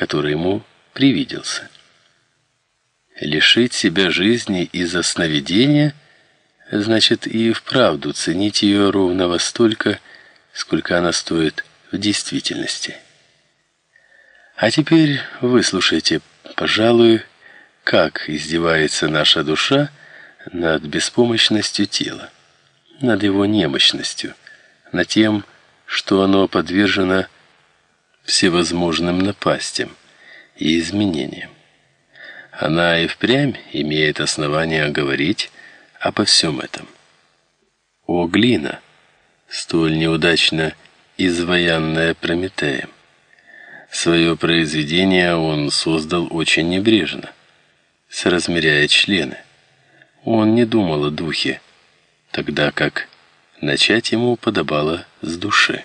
который ему привиделся. Лишить себя жизни из-за сновидения значит и вправду ценить ее ровно во столько, сколько она стоит в действительности. А теперь выслушайте, пожалуй, как издевается наша душа над беспомощностью тела, над его немощностью, над тем, что оно подвержено всевозможным напастям и изменениям. Она и впрямь имеет основания говорить обо всем этом. О глина, столь неудачно изваянная Прометеем. Свое произведение он создал очень небрежно, соразмеряя члены. Он не думал о духе, тогда как начать ему подобало с души.